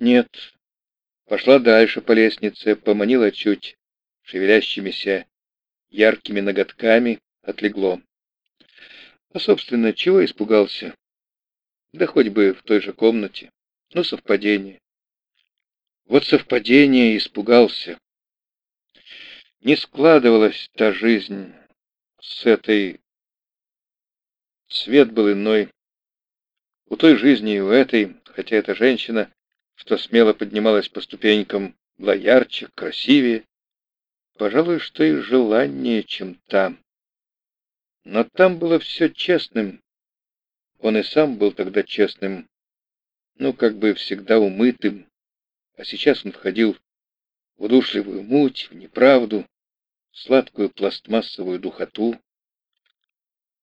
Нет. Пошла дальше по лестнице, поманила чуть шевелящимися яркими ноготками, отлегло. А, собственно, чего испугался? Да хоть бы в той же комнате. Ну, совпадение. Вот совпадение испугался. Не складывалась та жизнь с этой... Свет был иной. У той жизни и у этой, хотя эта женщина, что смело поднималась по ступенькам, была ярче, красивее, пожалуй, что и желаннее, чем там. Но там было все честным. Он и сам был тогда честным, ну, как бы всегда умытым, а сейчас он входил в удушливую муть, в неправду, в сладкую пластмассовую духоту.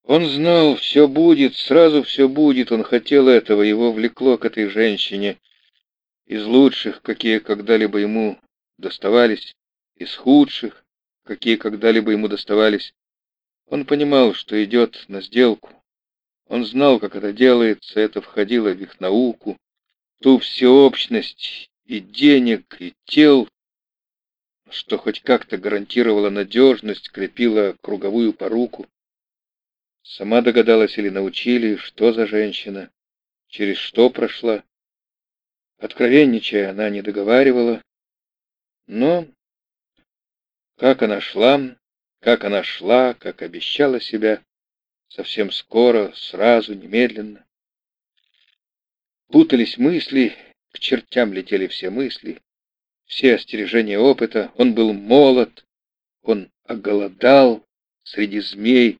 Он знал, все будет, сразу все будет, он хотел этого, его влекло к этой женщине, из лучших, какие когда-либо ему доставались, из худших, какие когда-либо ему доставались. Он понимал, что идет на сделку. Он знал, как это делается, это входило в их науку, ту всеобщность и денег, и тел, что хоть как-то гарантировало надежность, крепило круговую поруку. Сама догадалась или научили, что за женщина, через что прошла. Откровенничая, она не договаривала, но как она шла, как она шла, как обещала себя, совсем скоро, сразу, немедленно. Путались мысли, к чертям летели все мысли, все остережения опыта. Он был молод, он оголодал среди змей.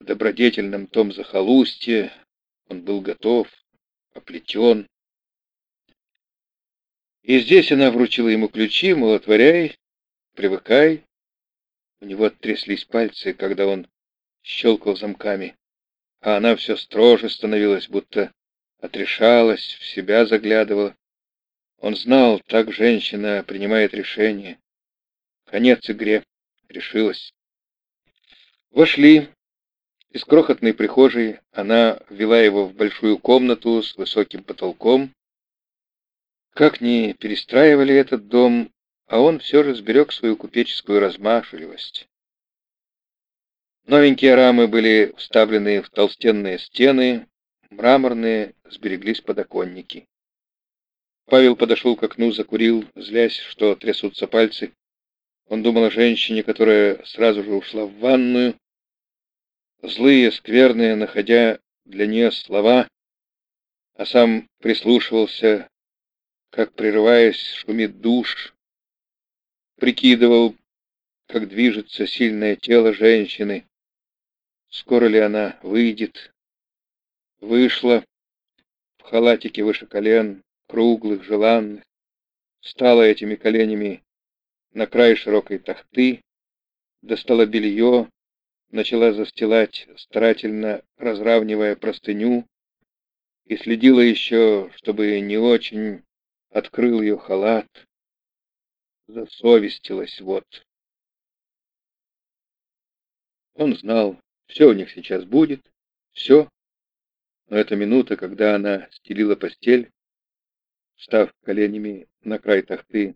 В добродетельном том захолустье он был готов, оплетен. И здесь она вручила ему ключи, мол, отворяй, привыкай, у него тряслись пальцы, когда он щелкал замками, а она все строже становилась, будто отрешалась, в себя заглядывала. Он знал, так женщина принимает решение. Конец игре. Решилась. Вошли. Из крохотной прихожей она ввела его в большую комнату с высоким потолком. Как ни перестраивали этот дом, а он все же сберег свою купеческую размашливость. Новенькие рамы были вставлены в толстенные стены, мраморные сбереглись подоконники. Павел подошел к окну, закурил, злясь, что трясутся пальцы. Он думал о женщине, которая сразу же ушла в ванную. Злые, скверные, находя для нее слова, а сам прислушивался, как, прерываясь, шумит душ, прикидывал, как движется сильное тело женщины. Скоро ли она выйдет? Вышла в халатике выше колен, круглых, желанных, встала этими коленями на край широкой тахты, достала белье, начала застилать, старательно разравнивая простыню, и следила еще, чтобы не очень открыл ее халат засовестилась вот. Он знал, все у них сейчас будет, все. Но эта минута, когда она стелила постель, встав коленями на край тахты,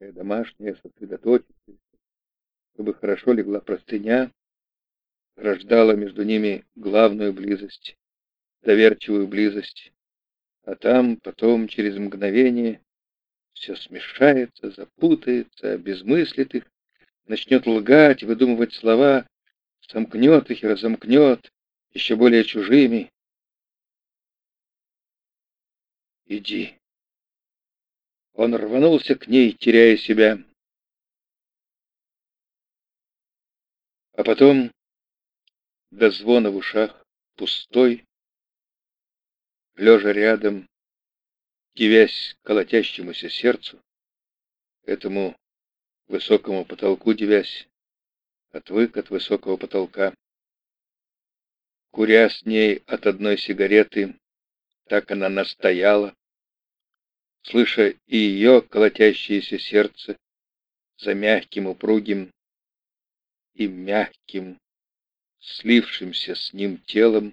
домашняя, сосредоточиться, чтобы хорошо легла простыня, рождала между ними главную близость, доверчивую близость, а там потом, через мгновение, все смешается, запутается, обезмыслит их, начнет лгать, выдумывать слова, сомкнет их и разомкнет, еще более чужими. Иди. Он рванулся к ней, теряя себя. А потом, до звона в ушах, пустой, лежа рядом, дивясь колотящемуся сердцу, этому высокому потолку дивясь, отвык от высокого потолка. Куря с ней от одной сигареты, так она настояла, слыша и ее колотящееся сердце за мягким, упругим и мягким, слившимся с ним телом,